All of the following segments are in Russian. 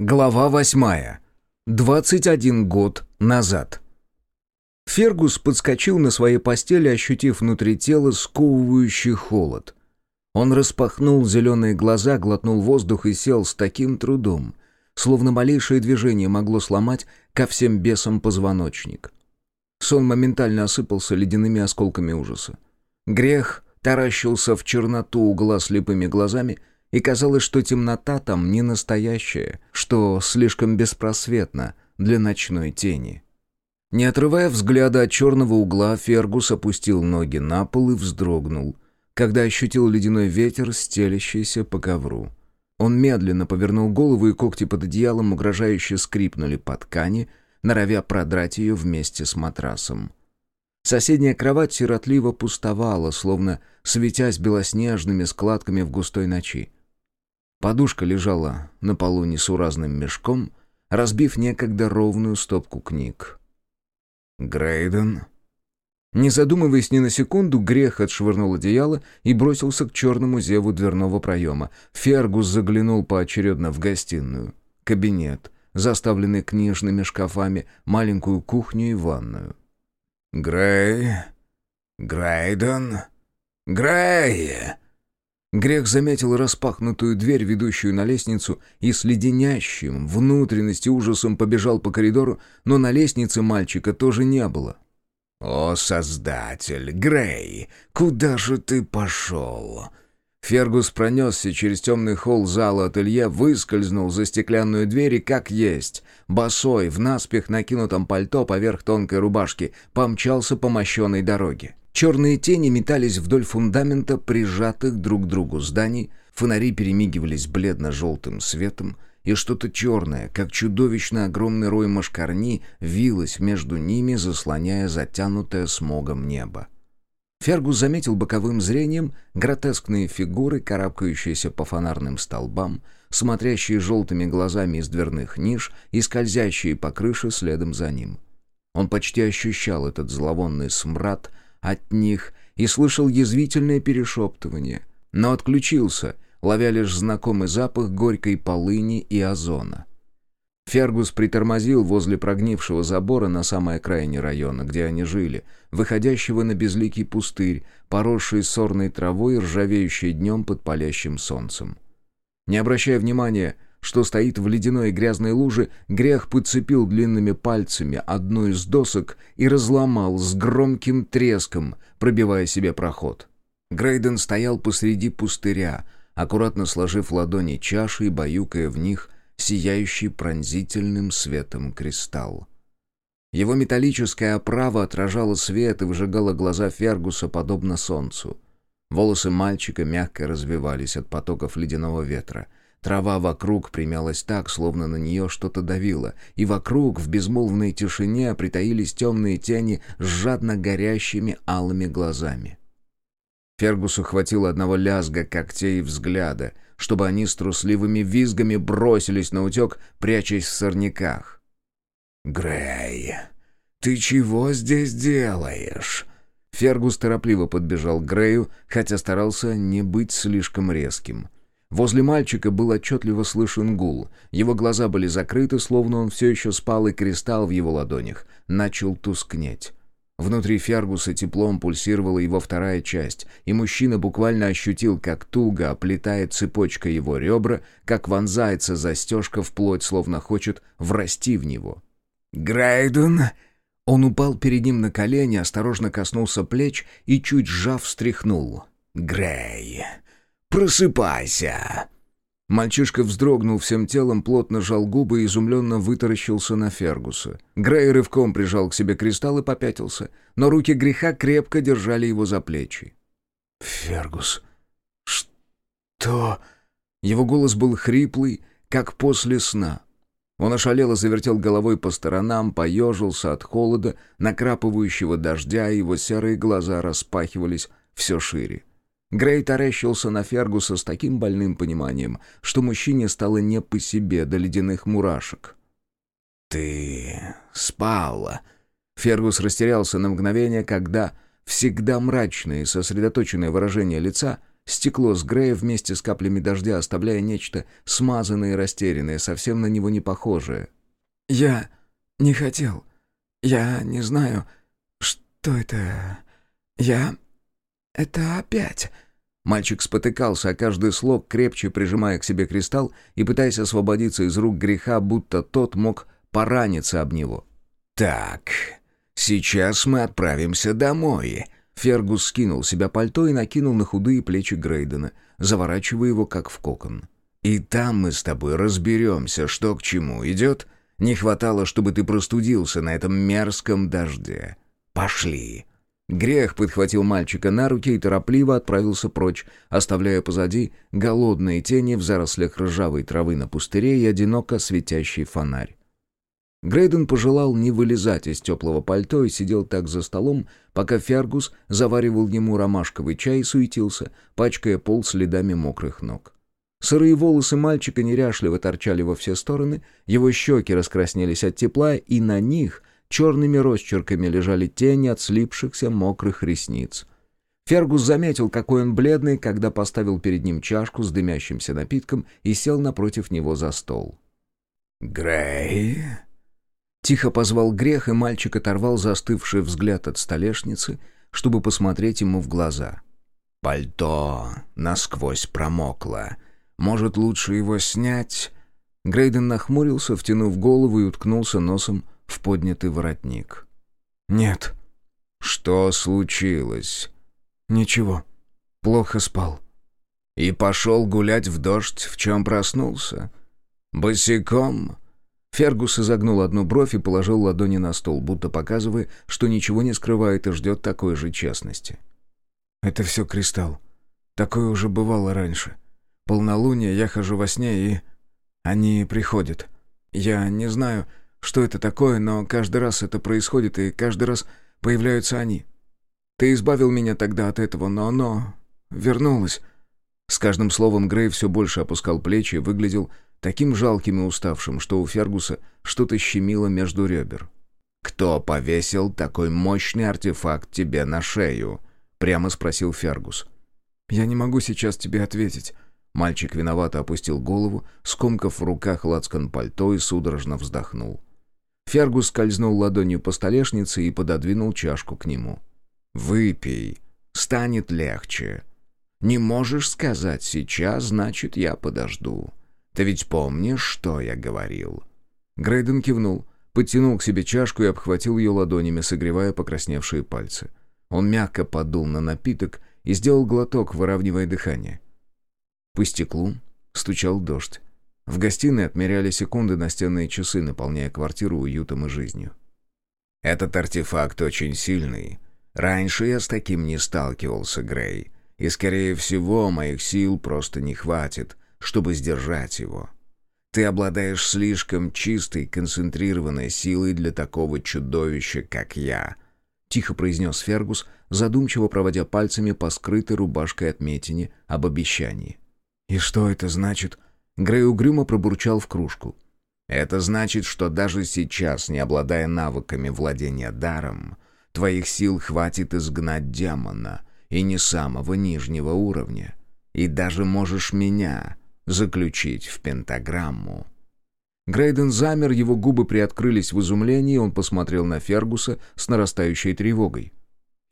Глава восьмая. 21 год назад. Фергус подскочил на своей постели, ощутив внутри тела сковывающий холод. Он распахнул зеленые глаза, глотнул воздух и сел с таким трудом, словно малейшее движение могло сломать ко всем бесам позвоночник. Сон моментально осыпался ледяными осколками ужаса. Грех таращился в черноту угла слепыми глазами — и казалось, что темнота там не настоящая, что слишком беспросветна для ночной тени. Не отрывая взгляда от черного угла, Фергус опустил ноги на пол и вздрогнул, когда ощутил ледяной ветер, стелящийся по ковру. Он медленно повернул голову, и когти под одеялом угрожающе скрипнули по ткани, норовя продрать ее вместе с матрасом. Соседняя кровать сиротливо пустовала, словно светясь белоснежными складками в густой ночи. Подушка лежала на полу несуразным мешком, разбив некогда ровную стопку книг. «Грейден?» Не задумываясь ни на секунду, грех отшвырнул одеяло и бросился к черному зеву дверного проема. Фергус заглянул поочередно в гостиную, кабинет, заставленный книжными шкафами, маленькую кухню и ванную. «Грей? Грейден? Грей!» Грех заметил распахнутую дверь, ведущую на лестницу, и с леденящим внутренности ужасом побежал по коридору, но на лестнице мальчика тоже не было. «О, Создатель! Грей! Куда же ты пошел?» Фергус пронесся через темный холл зала ателье, выскользнул за стеклянную дверь и, как есть, босой, в наспех накинутом пальто поверх тонкой рубашки, помчался по мощенной дороге. Черные тени метались вдоль фундамента прижатых друг к другу зданий, фонари перемигивались бледно-желтым светом, и что-то черное, как чудовищно огромный рой мошкарни, вилось между ними, заслоняя затянутое смогом небо. Фергус заметил боковым зрением гротескные фигуры, карабкающиеся по фонарным столбам, смотрящие желтыми глазами из дверных ниш и скользящие по крыше следом за ним. Он почти ощущал этот зловонный смрад, от них и слышал язвительное перешептывание, но отключился, ловя лишь знакомый запах горькой полыни и озона. Фергус притормозил возле прогнившего забора на самой окраине района, где они жили, выходящего на безликий пустырь, поросший сорной травой и ржавеющий днем под палящим солнцем. Не обращая внимания что стоит в ледяной грязной луже, грех подцепил длинными пальцами одну из досок и разломал с громким треском, пробивая себе проход. Грейден стоял посреди пустыря, аккуратно сложив ладони чаши и баюкая в них сияющий пронзительным светом кристалл. Его металлическая оправа отражала свет и выжигала глаза Фергуса подобно солнцу. Волосы мальчика мягко развивались от потоков ледяного ветра — Трава вокруг примялась так, словно на нее что-то давило, и вокруг в безмолвной тишине притаились темные тени с жадно горящими алыми глазами. Фергусу хватило одного лязга когтей и взгляда, чтобы они с трусливыми визгами бросились на утек, прячась в сорняках. «Грей, ты чего здесь делаешь?» Фергус торопливо подбежал к Грею, хотя старался не быть слишком резким — Возле мальчика был отчетливо слышен гул. Его глаза были закрыты, словно он все еще спал, и кристалл в его ладонях начал тускнеть. Внутри Фергуса теплом пульсировала его вторая часть, и мужчина буквально ощутил, как туго оплетает цепочка его ребра, как вонзается застежка вплоть, словно хочет врасти в него. «Грейден!» Он упал перед ним на колени, осторожно коснулся плеч и, чуть сжав, встряхнул. «Грей!» Просыпайся!» Мальчишка вздрогнул всем телом, плотно жал губы и изумленно вытаращился на Фергуса. Грей рывком прижал к себе кристалл и попятился, но руки греха крепко держали его за плечи. «Фергус, что...» Его голос был хриплый, как после сна. Он ошалело завертел головой по сторонам, поежился от холода, накрапывающего дождя, и его серые глаза распахивались все шире. Грей таращился на Фергуса с таким больным пониманием, что мужчине стало не по себе до ледяных мурашек. «Ты спал?» Фергус растерялся на мгновение, когда всегда мрачное и сосредоточенное выражение лица стекло с Грея вместе с каплями дождя, оставляя нечто смазанное и растерянное, совсем на него не похожее. «Я не хотел. Я не знаю, что это... Я... Это опять...» Мальчик спотыкался, а каждый слог, крепче прижимая к себе кристалл и пытаясь освободиться из рук греха, будто тот мог пораниться об него. «Так, сейчас мы отправимся домой». Фергус скинул себя пальто и накинул на худые плечи Грейдена, заворачивая его как в кокон. «И там мы с тобой разберемся, что к чему идет. Не хватало, чтобы ты простудился на этом мерзком дожде. Пошли!» Грех подхватил мальчика на руки и торопливо отправился прочь, оставляя позади голодные тени в зарослях ржавой травы на пустыре и одиноко светящий фонарь. Грейден пожелал не вылезать из теплого пальто и сидел так за столом, пока Фергус заваривал ему ромашковый чай и суетился, пачкая пол следами мокрых ног. Сырые волосы мальчика неряшливо торчали во все стороны, его щеки раскраснелись от тепла, и на них черными росчерками лежали тени от слипшихся мокрых ресниц. Фергус заметил, какой он бледный, когда поставил перед ним чашку с дымящимся напитком и сел напротив него за стол. «Грей?» Тихо позвал грех, и мальчик оторвал застывший взгляд от столешницы, чтобы посмотреть ему в глаза. «Пальто насквозь промокло. Может, лучше его снять?» Грейден нахмурился, втянув голову и уткнулся носом в поднятый воротник. «Нет». «Что случилось?» «Ничего. Плохо спал». «И пошел гулять в дождь, в чем проснулся?» «Босиком?» Фергус изогнул одну бровь и положил ладони на стол, будто показывая, что ничего не скрывает и ждет такой же честности. «Это все кристалл. Такое уже бывало раньше. Полнолуние, я хожу во сне, и... Они приходят. Я не знаю, что это такое, но каждый раз это происходит, и каждый раз появляются они. Ты избавил меня тогда от этого, но оно вернулось». С каждым словом Грей все больше опускал плечи и выглядел таким жалким и уставшим, что у Фергуса что-то щемило между ребер. «Кто повесил такой мощный артефакт тебе на шею?» — прямо спросил Фергус. «Я не могу сейчас тебе ответить». Мальчик виновато опустил голову, скомкав в руках лацкан пальто и судорожно вздохнул. Фергус скользнул ладонью по столешнице и пододвинул чашку к нему. «Выпей, станет легче. Не можешь сказать сейчас, значит, я подожду. Ты ведь помнишь, что я говорил?» Грейден кивнул, подтянул к себе чашку и обхватил ее ладонями, согревая покрасневшие пальцы. Он мягко подул на напиток и сделал глоток, выравнивая дыхание. По стеклу стучал дождь. В гостиной отмеряли секунды настенные часы, наполняя квартиру уютом и жизнью. «Этот артефакт очень сильный. Раньше я с таким не сталкивался, Грей, и, скорее всего, моих сил просто не хватит, чтобы сдержать его. Ты обладаешь слишком чистой, концентрированной силой для такого чудовища, как я», — тихо произнес Фергус, задумчиво проводя пальцами по скрытой рубашкой отметине об обещании. «И что это значит?» Грей угрюмо пробурчал в кружку. «Это значит, что даже сейчас, не обладая навыками владения даром, твоих сил хватит изгнать демона, и не самого нижнего уровня. И даже можешь меня, заключить в пентаграмму». Грейден замер, его губы приоткрылись в изумлении, он посмотрел на Фергуса с нарастающей тревогой.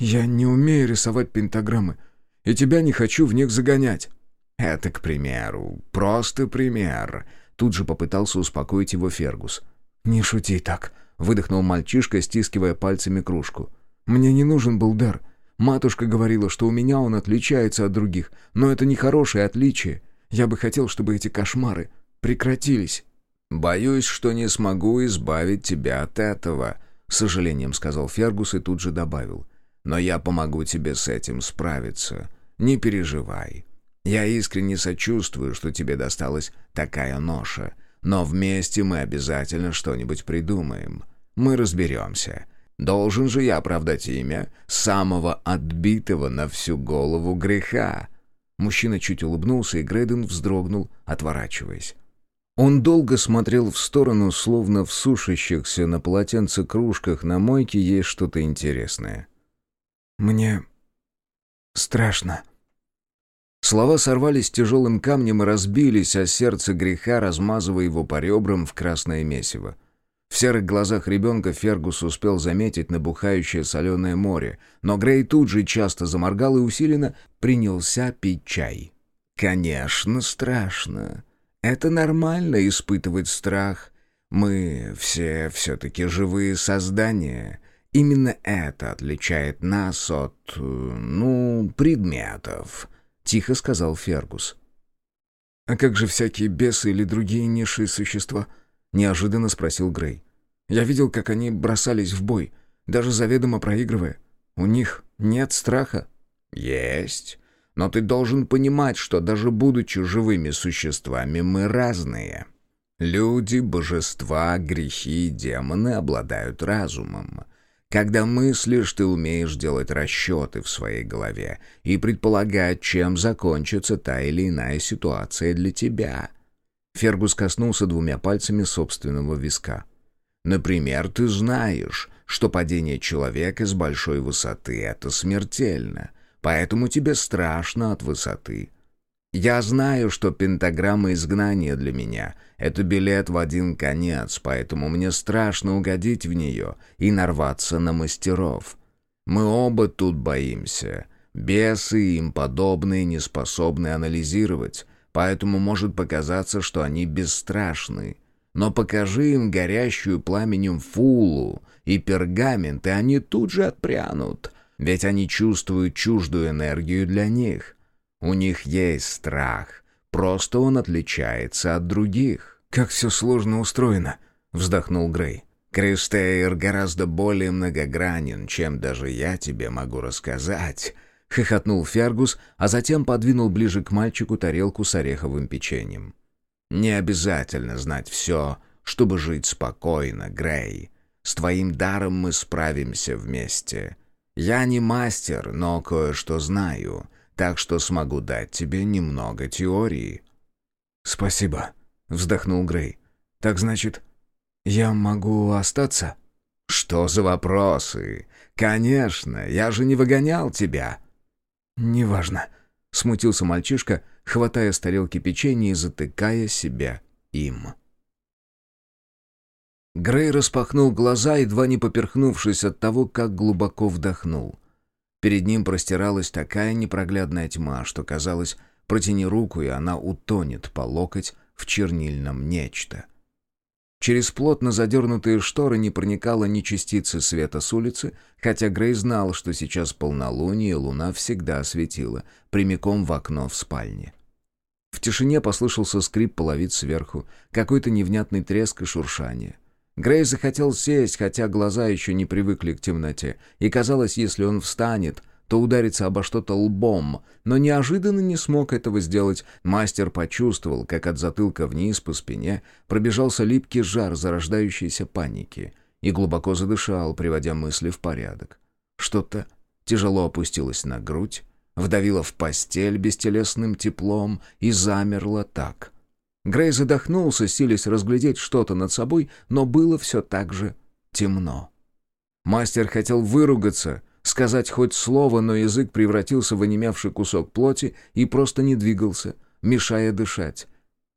«Я не умею рисовать пентаграммы, и тебя не хочу в них загонять». «Это, к примеру, просто пример», — тут же попытался успокоить его Фергус. «Не шути так», — выдохнул мальчишка, стискивая пальцами кружку. «Мне не нужен был дар. Матушка говорила, что у меня он отличается от других, но это не хорошее отличие. Я бы хотел, чтобы эти кошмары прекратились». «Боюсь, что не смогу избавить тебя от этого», — с сожалением сказал Фергус и тут же добавил. «Но я помогу тебе с этим справиться. Не переживай. Я искренне сочувствую, что тебе досталась такая ноша. Но вместе мы обязательно что-нибудь придумаем. Мы разберемся. Должен же я оправдать имя самого отбитого на всю голову греха». Мужчина чуть улыбнулся, и Грейден вздрогнул, отворачиваясь. Он долго смотрел в сторону, словно в сушащихся на полотенце кружках на мойке есть что-то интересное. «Мне страшно». Слова сорвались тяжелым камнем и разбились о сердце греха, размазывая его по ребрам в красное месиво. В серых глазах ребенка Фергус успел заметить набухающее соленое море, но Грей тут же часто заморгал и усиленно принялся пить чай. «Конечно, страшно. Это нормально испытывать страх. Мы все все-таки живые создания. Именно это отличает нас от, ну, предметов», — тихо сказал Фергус. «А как же всякие бесы или другие низшие существа?» — неожиданно спросил Грей. «Я видел, как они бросались в бой, даже заведомо проигрывая. У них нет страха». «Есть. Но ты должен понимать, что даже будучи живыми существами, мы разные. Люди, божества, грехи и демоны обладают разумом. Когда мыслишь, ты умеешь делать расчеты в своей голове и предполагать, чем закончится та или иная ситуация для тебя». Фергус коснулся двумя пальцами собственного виска. «Например, ты знаешь, что падение человека с большой высоты — это смертельно, поэтому тебе страшно от высоты. Я знаю, что пентаграмма изгнания для меня — это билет в один конец, поэтому мне страшно угодить в нее и нарваться на мастеров. Мы оба тут боимся. Бесы и им подобные не способны анализировать, поэтому может показаться, что они бесстрашны. Но покажи им горящую пламенем фулу и пергамент, и они тут же отпрянут, ведь они чувствуют чуждую энергию для них. У них есть страх, просто он отличается от других. «Как все сложно устроено», — вздохнул Грей. «Кристейр гораздо более многогранен, чем даже я тебе могу рассказать», — хохотнул Фергус, а затем подвинул ближе к мальчику тарелку с ореховым печеньем. «Не обязательно знать все, чтобы жить спокойно, Грей. С твоим даром мы справимся вместе. Я не мастер, но кое-что знаю, так что смогу дать тебе немного теории». «Спасибо», — вздохнул Грей. «Так значит, я могу остаться?» «Что за вопросы? Конечно, я же не выгонял тебя». «Неважно», — смутился мальчишка, хватая с тарелки печенье и затыкая себя им. Грей распахнул глаза, едва не поперхнувшись от того, как глубоко вдохнул. Перед ним простиралась такая непроглядная тьма, что казалось, протяни руку, и она утонет по локоть в чернильном нечто. Через плотно задернутые шторы не проникало ни частицы света с улицы, хотя Грей знал, что сейчас полнолуние, и луна всегда светила, прямиком в окно в спальне. В тишине послышался скрип половиц сверху, какой-то невнятный треск и шуршание. Грей захотел сесть, хотя глаза еще не привыкли к темноте, и казалось, если он встанет, то ударится обо что-то лбом, но неожиданно не смог этого сделать. Мастер почувствовал, как от затылка вниз по спине пробежался липкий жар зарождающейся паники и глубоко задышал, приводя мысли в порядок. Что-то тяжело опустилось на грудь, вдавило в постель бестелесным теплом и замерло так. Грей задохнулся, силясь разглядеть что-то над собой, но было все так же темно. Мастер хотел выругаться, сказать хоть слово, но язык превратился в онемевший кусок плоти и просто не двигался, мешая дышать.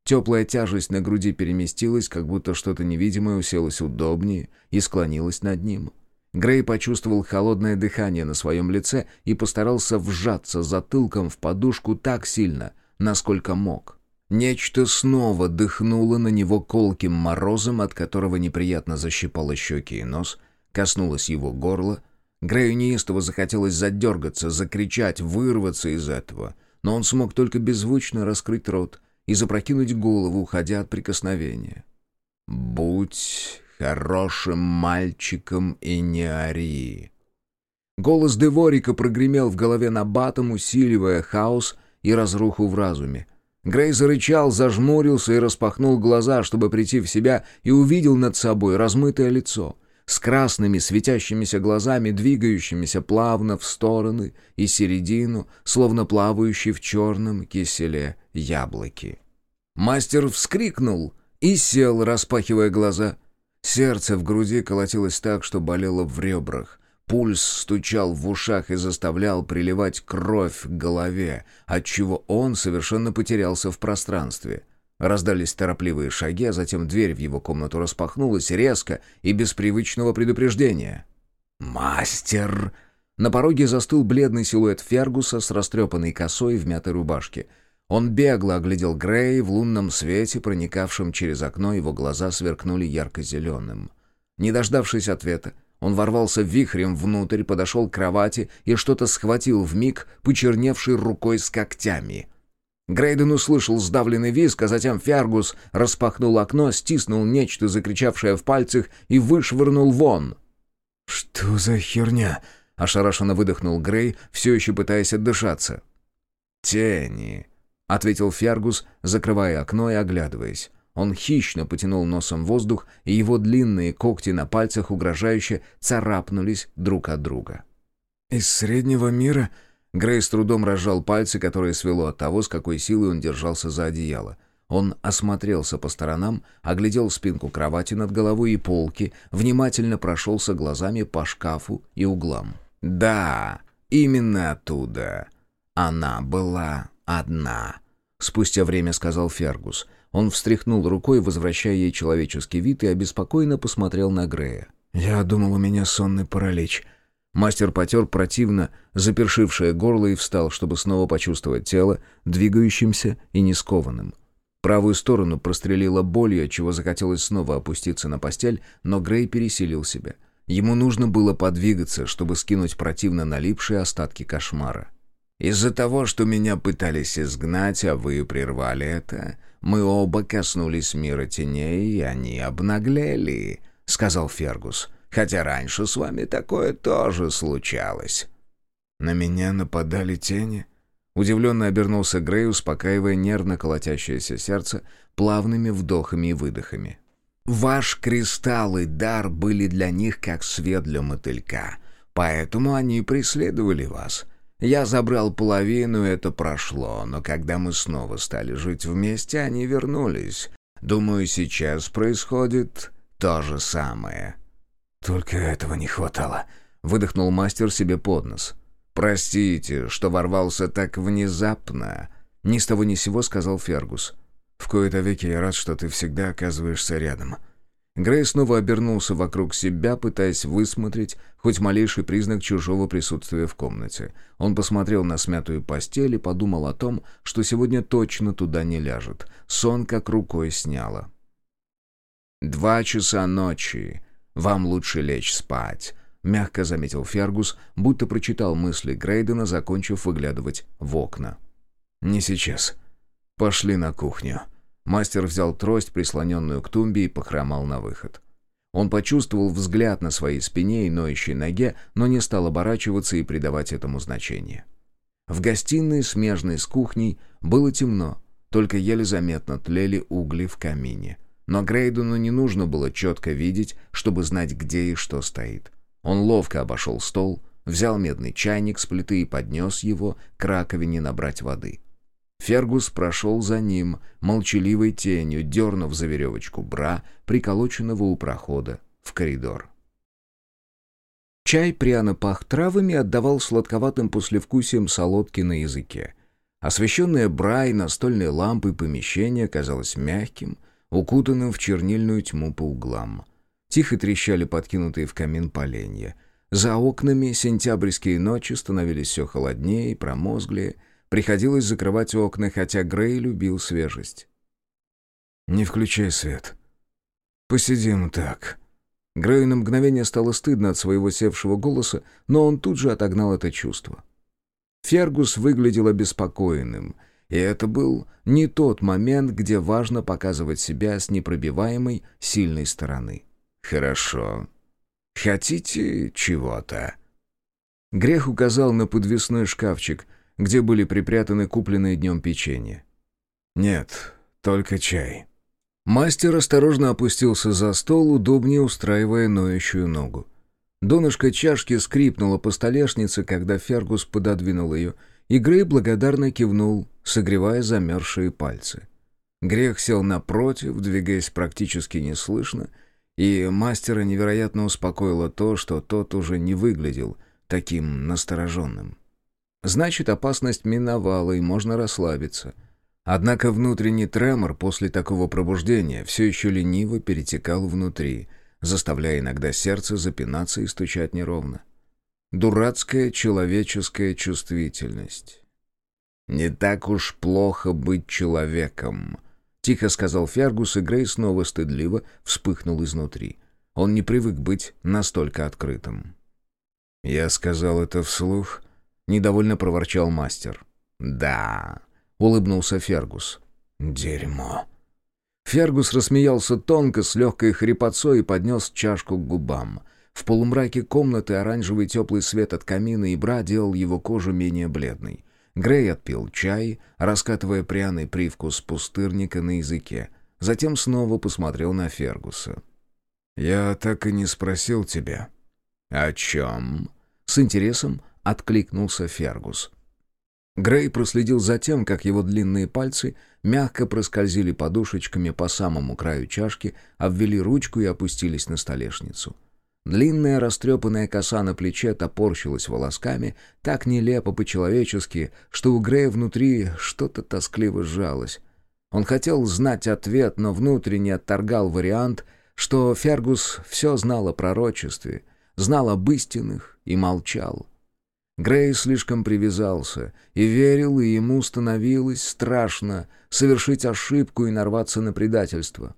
Теплая тяжесть на груди переместилась, как будто что-то невидимое уселось удобнее и склонилось над ним. Грей почувствовал холодное дыхание на своем лице и постарался вжаться затылком в подушку так сильно, насколько мог. Нечто снова дыхнуло на него колким морозом, от которого неприятно защипало щеки и нос, коснулось его горла, Грею неистово захотелось задергаться, закричать, вырваться из этого, но он смог только беззвучно раскрыть рот и запрокинуть голову, уходя от прикосновения. «Будь хорошим мальчиком и не ори!» Голос Деворика прогремел в голове на батом, усиливая хаос и разруху в разуме. Грей зарычал, зажмурился и распахнул глаза, чтобы прийти в себя, и увидел над собой размытое лицо — с красными светящимися глазами, двигающимися плавно в стороны и середину, словно плавающие в черном киселе яблоки. Мастер вскрикнул и сел, распахивая глаза. Сердце в груди колотилось так, что болело в ребрах. Пульс стучал в ушах и заставлял приливать кровь к голове, отчего он совершенно потерялся в пространстве. Раздались торопливые шаги, а затем дверь в его комнату распахнулась резко и без привычного предупреждения. «Мастер!» На пороге застыл бледный силуэт Фергуса с растрепанной косой в мятой рубашке. Он бегло оглядел Грей в лунном свете, проникавшем через окно, его глаза сверкнули ярко-зеленым. Не дождавшись ответа, он ворвался вихрем внутрь, подошел к кровати и что-то схватил в миг, почерневшей рукой с когтями. Грейден услышал сдавленный визг, а затем Фергус распахнул окно, стиснул нечто, закричавшее в пальцах, и вышвырнул вон. «Что за херня?» — ошарашенно выдохнул Грей, все еще пытаясь отдышаться. «Тени», — ответил Фергус, закрывая окно и оглядываясь. Он хищно потянул носом воздух, и его длинные когти на пальцах угрожающе царапнулись друг от друга. «Из среднего мира?» Грей с трудом разжал пальцы, которые свело от того, с какой силой он держался за одеяло. Он осмотрелся по сторонам, оглядел спинку кровати над головой и полки, внимательно прошелся глазами по шкафу и углам. «Да, именно оттуда. Она была одна», — спустя время сказал Фергус — он встряхнул рукой, возвращая ей человеческий вид, и обеспокоенно посмотрел на Грея. «Я думал, у меня сонный паралич». Мастер потер противно запершившее горло и встал, чтобы снова почувствовать тело, двигающимся и не скованным. Правую сторону прострелила болью, чего захотелось снова опуститься на постель, но Грей пересилил себя. Ему нужно было подвигаться, чтобы скинуть противно налипшие остатки кошмара. «Из-за того, что меня пытались изгнать, а вы прервали это, мы оба коснулись мира теней, и они обнаглели», — сказал Фергус. «Хотя раньше с вами такое тоже случалось». «На меня нападали тени?» Удивленно обернулся Грей, успокаивая нервно колотящееся сердце плавными вдохами и выдохами. «Ваш кристалл и дар были для них как свет для мотылька, поэтому они преследовали вас. Я забрал половину, это прошло, но когда мы снова стали жить вместе, они вернулись. Думаю, сейчас происходит то же самое». «Только этого не хватало», — выдохнул мастер себе под нос. «Простите, что ворвался так внезапно», — ни с того ни сего сказал Фергус. «В кои-то веки я рад, что ты всегда оказываешься рядом». Грей снова обернулся вокруг себя, пытаясь высмотреть хоть малейший признак чужого присутствия в комнате. Он посмотрел на смятую постель и подумал о том, что сегодня точно туда не ляжет. Сон как рукой сняло. «Два часа ночи. Вам лучше лечь спать», — мягко заметил Фергус, будто прочитал мысли Грейдена, закончив выглядывать в окна. «Не сейчас. Пошли на кухню». Мастер взял трость, прислоненную к тумбе, и похромал на выход. Он почувствовал взгляд на своей спине и ноющей ноге, но не стал оборачиваться и придавать этому значение. В гостиной, смежной с кухней, было темно, только еле заметно тлели угли в камине. Но Грейдену не нужно было четко видеть, чтобы знать, где и что стоит. Он ловко обошел стол, взял медный чайник с плиты и поднес его к раковине набрать воды. Фергус прошел за ним, молчаливой тенью, дернув за веревочку бра, приколоченного у прохода в коридор. Чай пряно пах травами отдавал сладковатым послевкусием солодки на языке. Освещенное бра и настольные лампы помещение казалось мягким, укутанным в чернильную тьму по углам. Тихо трещали подкинутые в камин поленья. За окнами сентябрьские ночи становились все холоднее и промозглее, Приходилось закрывать окна, хотя Грей любил свежесть. «Не включай свет. Посидим так». Грею на мгновение стало стыдно от своего севшего голоса, но он тут же отогнал это чувство. Фергус выглядел обеспокоенным, и это был не тот момент, где важно показывать себя с непробиваемой сильной стороны. «Хорошо. Хотите чего-то?» Грех указал на подвесной шкафчик — где были припрятаны купленные днем печенье. «Нет, только чай». Мастер осторожно опустился за стол, удобнее устраивая ноющую ногу. Донышко чашки скрипнуло по столешнице, когда Фергус пододвинул ее, и Грей благодарно кивнул, согревая замерзшие пальцы. Грех сел напротив, двигаясь практически неслышно, И мастера невероятно успокоило то, что тот уже не выглядел таким настороженным. Значит, опасность миновала, и можно расслабиться. Однако внутренний тремор после такого пробуждения все еще лениво перетекал внутри, заставляя иногда сердце запинаться и стучать неровно. Дурацкая человеческая чувствительность. «Не так уж плохо быть человеком», — тихо сказал Фергус, и Грей снова стыдливо вспыхнул изнутри. Он не привык быть настолько открытым. «Я сказал это вслух», — недовольно проворчал мастер. «Да», — улыбнулся Фергус. «Дерьмо». Фергус рассмеялся тонко, с легкой хрипотцой и поднес чашку к губам. В полумраке комнаты оранжевый теплый свет от камина и бра делал его кожу менее бледной. Грей отпил чай, раскатывая пряный привкус пустырника на языке. Затем снова посмотрел на Фергуса. «Я так и не спросил тебя». «О чем?» С интересом откликнулся Фергус. Грей проследил за тем, как его длинные пальцы мягко проскользили подушечками по самому краю чашки, обвели ручку и опустились на столешницу. Длинная растрепанная коса на плече топорщилась волосками, так нелепо по-человечески, что у Грея внутри что-то тоскливо сжалось. Он хотел знать ответ, но внутренне отторгал вариант, что Фергус все знал о пророчестве, знал об истинных и молчал. Грей слишком привязался и верил, и ему становилось страшно совершить ошибку и нарваться на предательство.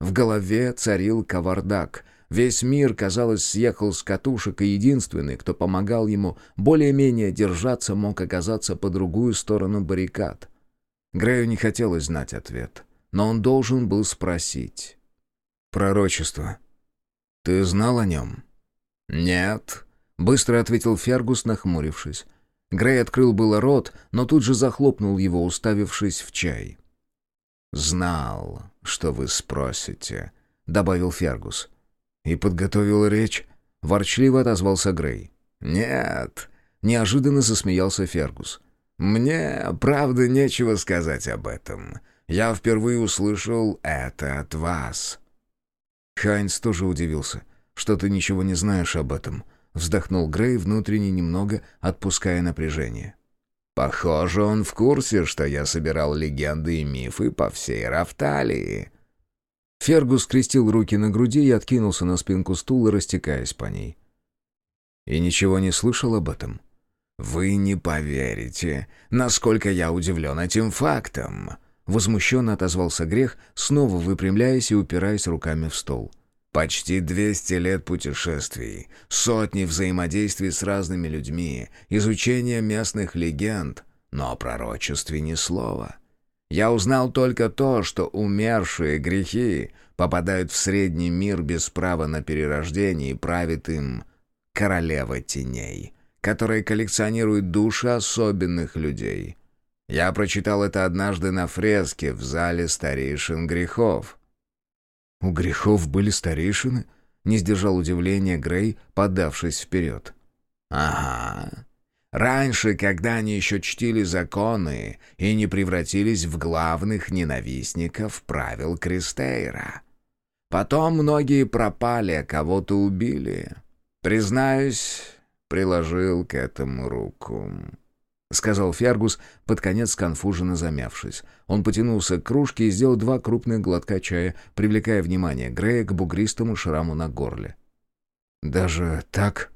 В голове царил кавардак — Весь мир, казалось, съехал с катушек, и единственный, кто помогал ему более-менее держаться, мог оказаться по другую сторону баррикад. Грею не хотелось знать ответ, но он должен был спросить. «Пророчество. Ты знал о нем?» «Нет», — быстро ответил Фергус, нахмурившись. Грей открыл было рот, но тут же захлопнул его, уставившись в чай. «Знал, что вы спросите», — добавил Фергус. «И подготовил речь?» — ворчливо отозвался Грей. «Нет», — неожиданно засмеялся Фергус. «Мне, правда, нечего сказать об этом. Я впервые услышал это от вас». Хайнс тоже удивился, что ты ничего не знаешь об этом. Вздохнул Грей, внутренне немного отпуская напряжение. «Похоже, он в курсе, что я собирал легенды и мифы по всей Рафталии», Фергус скрестил руки на груди и откинулся на спинку стула, растекаясь по ней. «И ничего не слышал об этом?» «Вы не поверите, насколько я удивлен этим фактом!» Возмущенно отозвался Грех, снова выпрямляясь и упираясь руками в стол. «Почти 200 лет путешествий, сотни взаимодействий с разными людьми, изучение местных легенд, но о пророчестве ни слова. Я узнал только то, что умершие грехи попадают в средний мир без права на перерождение и правит им королева теней, которая коллекционирует души особенных людей. Я прочитал это однажды на фреске в зале старейшин грехов. «У грехов были старейшины?» — не сдержал удивления Грей, подавшись вперед. «Ага. Раньше, когда они еще чтили законы и не превратились в главных ненавистников правил Кристейра. Потом многие пропали, а кого-то убили. Признаюсь, приложил к этому руку. — сказал Фергус, под конец конфуженно замявшись. Он потянулся к кружке и сделал два крупных глотка чая, привлекая внимание Грея к бугристому шраму на горле. «Даже так?»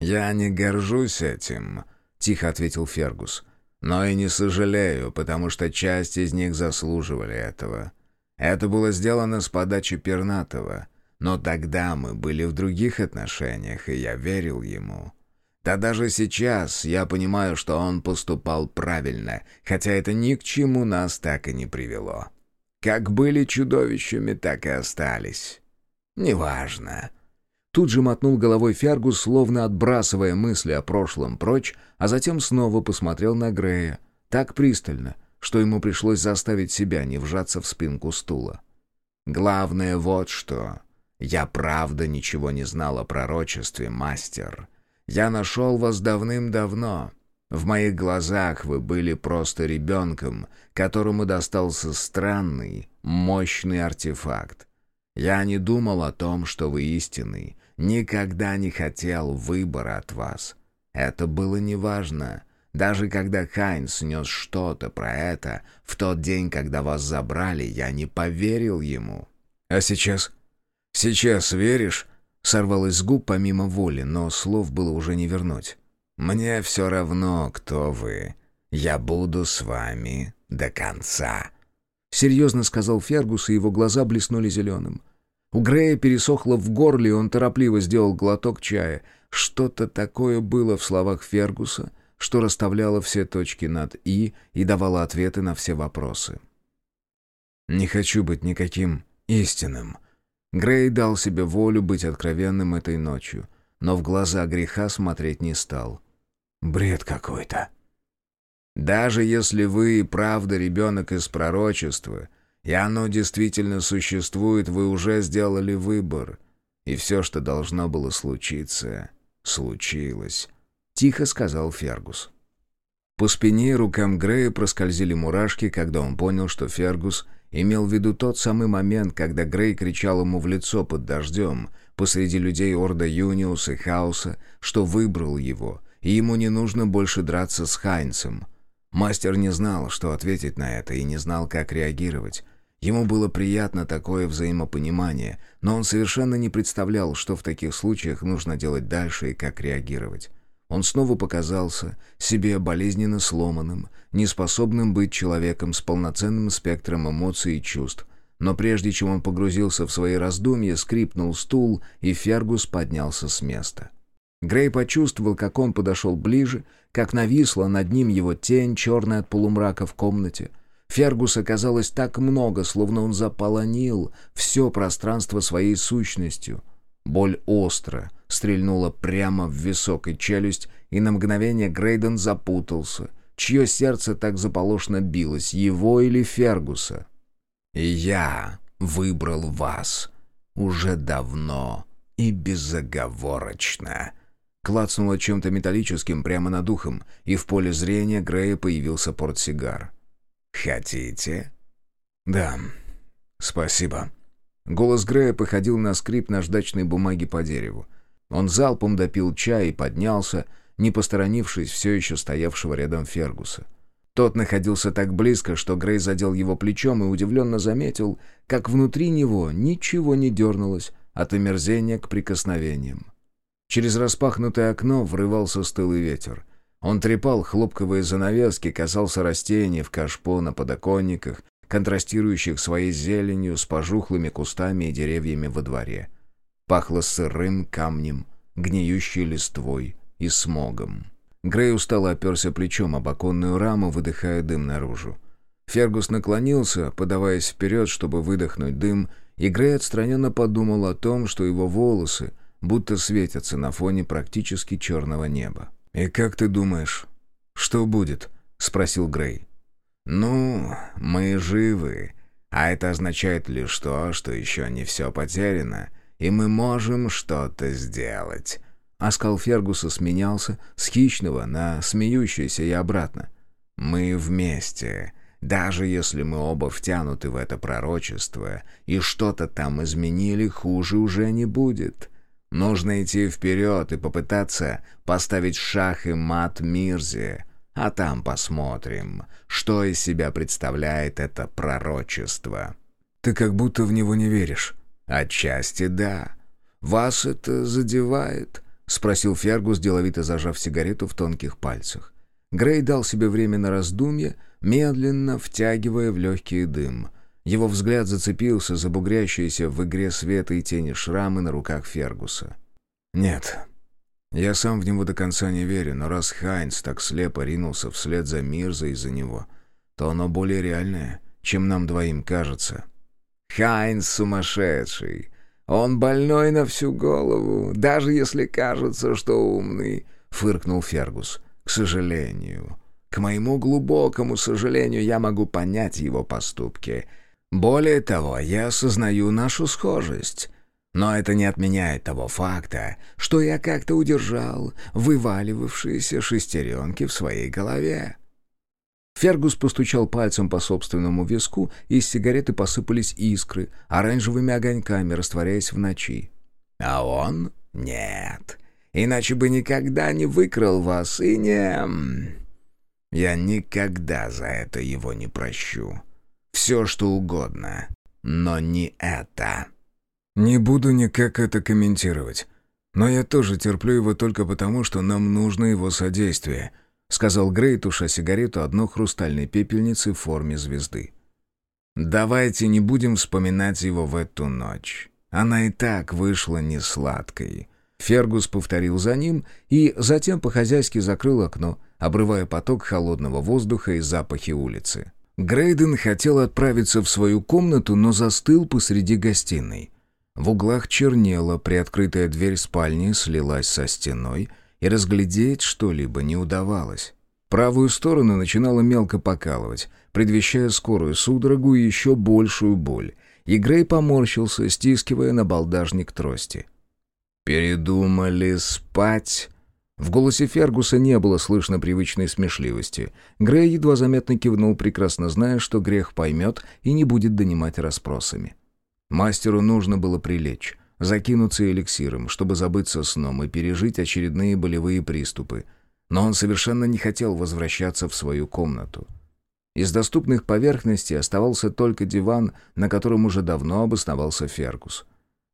«Я не горжусь этим», — тихо ответил Фергус. «Но и не сожалею, потому что часть из них заслуживали этого. Это было сделано с подачи Пернатова, но тогда мы были в других отношениях, и я верил ему». Да даже сейчас я понимаю, что он поступал правильно, хотя это ни к чему нас так и не привело. Как были чудовищами, так и остались. Неважно. Тут же мотнул головой Фергус, словно отбрасывая мысли о прошлом прочь, а затем снова посмотрел на Грея, так пристально, что ему пришлось заставить себя не вжаться в спинку стула. «Главное вот что. Я правда ничего не знал о пророчестве, мастер. Я нашел вас давным-давно. В моих глазах вы были просто ребенком, которому достался странный, мощный артефакт. Я не думал о том, что вы истинный, никогда не хотел выбора от вас. Это было неважно. Даже когда Хайнс нес что-то про это, в тот день, когда вас забрали, я не поверил ему. А сейчас? Сейчас веришь? Сорвалось с губ помимо воли, но слов было уже не вернуть. «Мне все равно, кто вы. Я буду с вами до конца», — серьезно сказал Фергус, и его глаза блеснули зеленым. У Грея пересохло в горле, и он торопливо сделал глоток чая. Что-то такое было в словах Фергуса, что расставляло все точки над «и» и давало ответы на все вопросы. «Не хочу быть никаким истинным». Грей дал себе волю быть откровенным этой ночью, но в глаза греха смотреть не стал. Бред какой-то. Даже если вы и правда ребенок из пророчества, и оно действительно существует, вы уже сделали выбор, и все, что должно было случиться, случилось», — тихо сказал Фергус. По спине и рукам Грея проскользили мурашки, когда он понял, что Фергус имел в виду тот самый момент, когда Грей кричал ему в лицо под дождем, посреди людей Орда Юниус и Хаоса, что выбрал его, и ему не нужно больше драться с Хайнцем. Мастер не знал, что ответить на это, и не знал, как реагировать. Ему было приятно такое взаимопонимание, но он совершенно не представлял, что в таких случаях нужно делать дальше и как реагировать. Он снова показался себе болезненно сломанным, неспособным быть человеком с полноценным спектром эмоций и чувств. Но прежде чем он погрузился в свои раздумья, скрипнул стул, и Фергус поднялся с места. Грей почувствовал, как он подошел ближе, как нависла над ним его тень, черная от полумрака в комнате. Фергус оказалось так много, словно он заполонил все пространство своей сущностью. Боль остро стрельнула прямо в висок и челюсть, и на мгновение Грейден запутался. Чье сердце так заполошно билось, его или Фергуса? «И я выбрал вас уже давно и безоговорочно», Клацнуло чем-то металлическим прямо над ухом, и в поле зрения Грея появился портсигар. «Хотите?» «Да, спасибо». Голос Грея походил на скрип наждачной бумаги по дереву. Он залпом допил чай и поднялся, не посторонившись все еще стоявшего рядом Фергуса. Тот находился так близко, что Грей задел его плечом и удивленно заметил, как внутри него ничего не дернулось от омерзения к прикосновениям. Через распахнутое окно врывался стылый ветер. Он трепал хлопковые занавески, касался растений в кашпо на подоконниках, контрастирующих своей зеленью с пожухлыми кустами и деревьями во дворе. Пахло сырым камнем, гниющей листвой и смогом. Грей устало оперся плечом об оконную раму, выдыхая дым наружу. Фергус наклонился, подаваясь вперед, чтобы выдохнуть дым, и Грей отстраненно подумал о том, что его волосы будто светятся на фоне практически черного неба. «И как ты думаешь, что будет?» — спросил Грей. «Ну, мы живы, а это означает лишь то, что еще не все потеряно, и мы можем что-то сделать». Оскал Фергуса сменялся с хищного на смеющийся и обратно. «Мы вместе, даже если мы оба втянуты в это пророчество, и что-то там изменили, хуже уже не будет. Нужно идти вперед и попытаться поставить шах и мат Мирзе, а там посмотрим, что из себя представляет это пророчество. Ты как будто в него не веришь. Отчасти да. Вас это задевает? Спросил Фергус, деловито зажав сигарету в тонких пальцах. Грей дал себе время на раздумье, медленно втягивая в легкий дым — его взгляд зацепился за бугрящиеся в игре света и тени шрамы на руках Фергуса. «Нет, я сам в него до конца не верю, но раз Хайнс так слепо ринулся вслед за Мирза из-за него, то оно более реальное, чем нам двоим кажется». «Хайнс сумасшедший. Он больной на всю голову, даже если кажется, что умный», — фыркнул Фергус. «К сожалению, к моему глубокому сожалению, я могу понять его поступки». Более того, я осознаю нашу схожесть. Но это не отменяет того факта, что я как-то удержал вываливавшиеся шестеренки в своей голове. Фергус постучал пальцем по собственному виску, и из сигареты посыпались искры, оранжевыми огоньками, растворяясь в ночи. «А он? Нет. Иначе бы никогда не выкрал вас и не... Я никогда за это его не прощу. Все, что угодно, но не это». «Не буду никак это комментировать. Но я тоже терплю его только потому, что нам нужно его содействие», сказал Грей, туша сигарету одной хрустальной пепельницы в форме звезды. «Давайте не будем вспоминать его в эту ночь. Она и так вышла не сладкой». Фергус повторил за ним и затем по-хозяйски закрыл окно, обрывая поток холодного воздуха и запахи улицы. Грейден хотел отправиться в свою комнату, но застыл посреди гостиной. В углах чернела, приоткрытая дверь спальни слилась со стеной, и разглядеть что-либо не удавалось. Правую сторону начинало мелко покалывать, предвещая скорую судорогу и еще большую боль, и Грей поморщился, стискивая на балдажник трости. «Передумали спать?» В голосе Фергуса не было слышно привычной смешливости. Грей едва заметно кивнул, прекрасно зная, что грех поймет и не будет донимать расспросами. Мастеру нужно было прилечь, закинуться эликсиром, чтобы забыться сном и пережить очередные болевые приступы. Но он совершенно не хотел возвращаться в свою комнату. Из доступных поверхностей оставался только диван, на котором уже давно обосновался Фергус.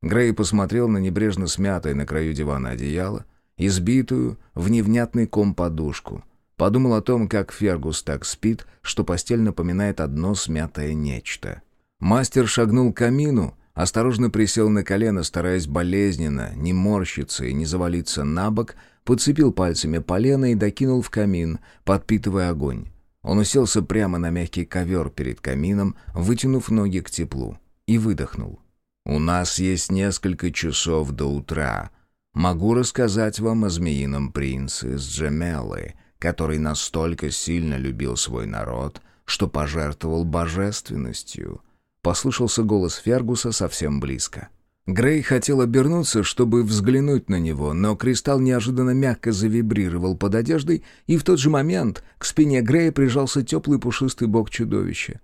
Грей посмотрел на небрежно смятое на краю дивана одеяло, избитую в невнятный ком подушку. Подумал о том, как Фергус так спит, что постель напоминает одно смятое нечто. Мастер шагнул к камину, осторожно присел на колено, стараясь болезненно не морщиться и не завалиться на бок, подцепил пальцами полено и докинул в камин, подпитывая огонь. Он уселся прямо на мягкий ковер перед камином, вытянув ноги к теплу, и выдохнул. «У нас есть несколько часов до утра. Могу рассказать вам о змеином принце с Джемелы, который настолько сильно любил свой народ, что пожертвовал божественностью. Послышался голос Фергуса совсем близко. Грей хотел обернуться, чтобы взглянуть на него, но кристалл неожиданно мягко завибрировал под одеждой, и в тот же момент к спине Грея прижался теплый пушистый бок чудовища.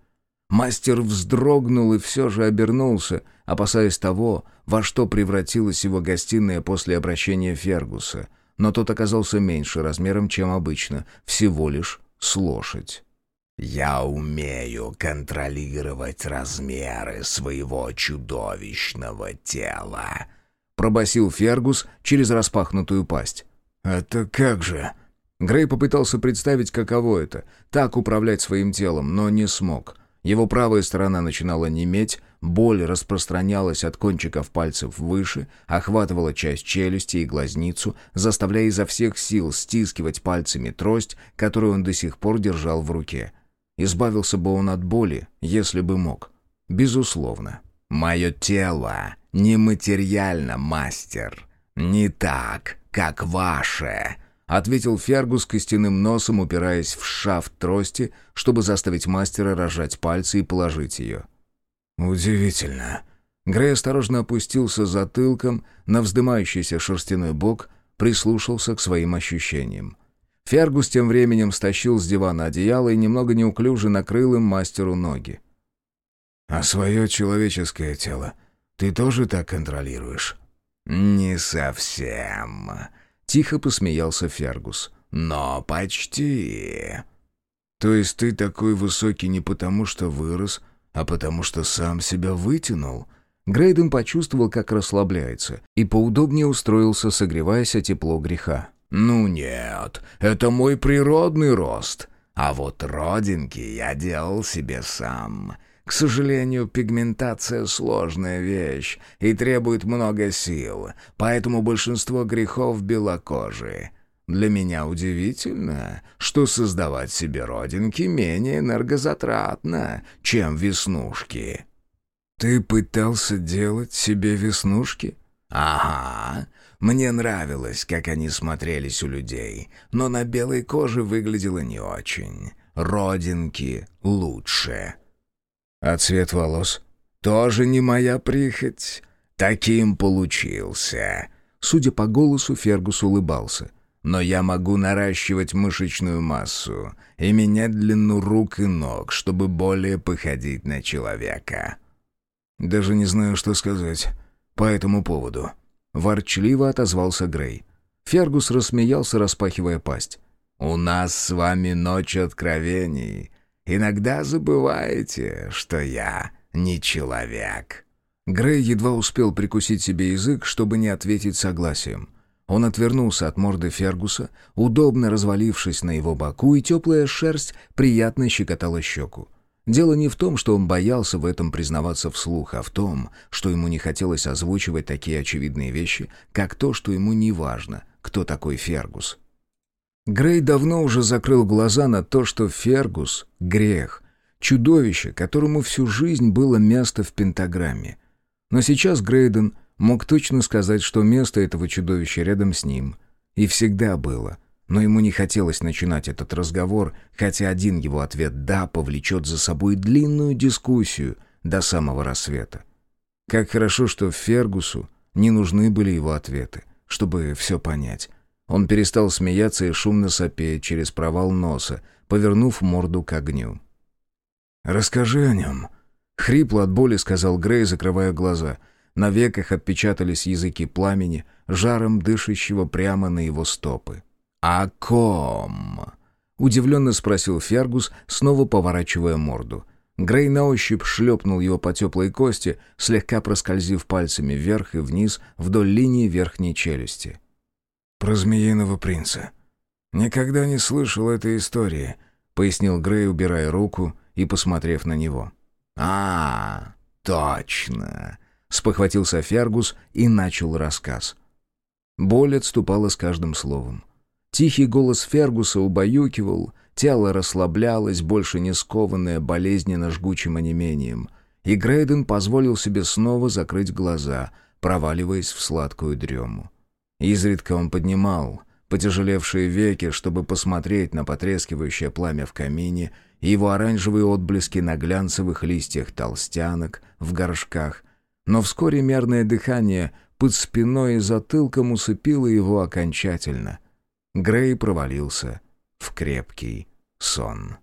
Мастер вздрогнул и все же обернулся, опасаясь того, во что превратилась его гостиная после обращения Фергуса. Но тот оказался меньше размером, чем обычно, всего лишь с лошадь. Я умею контролировать размеры своего чудовищного тела», — пробасил Фергус через распахнутую пасть. «Это как же?» Грей попытался представить, каково это — так управлять своим телом, но не смог. Его правая сторона начинала неметь, боль распространялась от кончиков пальцев выше, охватывала часть челюсти и глазницу, заставляя изо всех сил стискивать пальцами трость, которую он до сих пор держал в руке — Избавился бы он от боли, если бы мог. Безусловно. «Мое тело нематериально, мастер. Не так, как ваше», — ответил Фергус костяным носом, упираясь в шафт трости, чтобы заставить мастера разжать пальцы и положить ее. «Удивительно». Грей осторожно опустился затылком на вздымающийся шерстяной бок, прислушался к своим ощущениям. Фергус тем временем стащил с дивана одеяло и немного неуклюже накрыл им мастеру ноги. «А свое человеческое тело ты тоже так контролируешь?» «Не совсем», — тихо посмеялся Фергус. «Но почти». «То есть ты такой высокий не потому, что вырос, а потому что сам себя вытянул?» Грейден почувствовал, как расслабляется, и поудобнее устроился, согреваясь о тепло греха. «Ну нет, это мой природный рост. А вот родинки я делал себе сам. К сожалению, пигментация — сложная вещь и требует много сил, поэтому большинство грехов белокожие. Для меня удивительно, что создавать себе родинки менее энергозатратно, чем веснушки». «Ты пытался делать себе веснушки?» «Ага, мне нравилось, как они смотрелись у людей, но на белой коже выглядело не очень. Родинки лучше. А цвет волос? Тоже не моя прихоть. Таким получился. Судя по голосу, Фергус улыбался. но я могу наращивать мышечную массу и менять длину рук и ног, чтобы более походить на человека». «Даже не знаю, что сказать по этому поводу», — ворчливо отозвался Грей. Фергус рассмеялся, распахивая пасть. «У нас с вами ночь откровений. Иногда забываете, что я не человек». Грей едва успел прикусить себе язык, чтобы не ответить согласием. Он отвернулся от морды Фергуса, удобно развалившись на его боку, и теплая шерсть приятно щекотала щеку. Дело не в том, что он боялся в этом признаваться вслух, а в том, что ему не хотелось озвучивать такие очевидные вещи, как то, что ему не важно, кто такой Фергус. Грей давно уже закрыл глаза на то, что Фергус — грех, чудовище, которому всю жизнь было место в пентаграмме. Но сейчас Грейден мог точно сказать, что место этого чудовища рядом с ним. И всегда было — но ему не хотелось начинать этот разговор, хотя один его ответ «да» повлечет за собой длинную дискуссию до самого рассвета. Как хорошо, что Фергусу не нужны были его ответы, чтобы все понять. Он перестал смеяться и шумно сопеть через провал носа, повернув морду к огню. «Расскажи о нем», — хрипло от боли сказал Грей, закрывая глаза. На веках отпечатались языки пламени, жаром дышащего прямо на его стопы. «О ком?» — удивленно спросил Фергус, снова поворачивая морду. Грей на ощупь шлепнул его по теплой кости, слегка проскользив пальцами вверх и вниз вдоль линии верхней челюсти. «Про змеиного принца. Никогда не слышал этой истории», — пояснил Грей, убирая руку и посмотрев на него. «А, точно!» — спохватился Фергус и начал рассказ. Боль отступала с каждым словом. Тихий голос Фергуса убаюкивал, тело расслаблялось, больше не скованное болезненно жгучим онемением, и Грейден позволил себе снова закрыть глаза, проваливаясь в сладкую дрему. Изредка он поднимал потяжелевшие веки, чтобы посмотреть на потрескивающее пламя в камине и его оранжевые отблески на глянцевых листьях толстянок в горшках, но вскоре мерное дыхание под спиной и затылком усыпило его окончательно — Грей провалился в крепкий сон.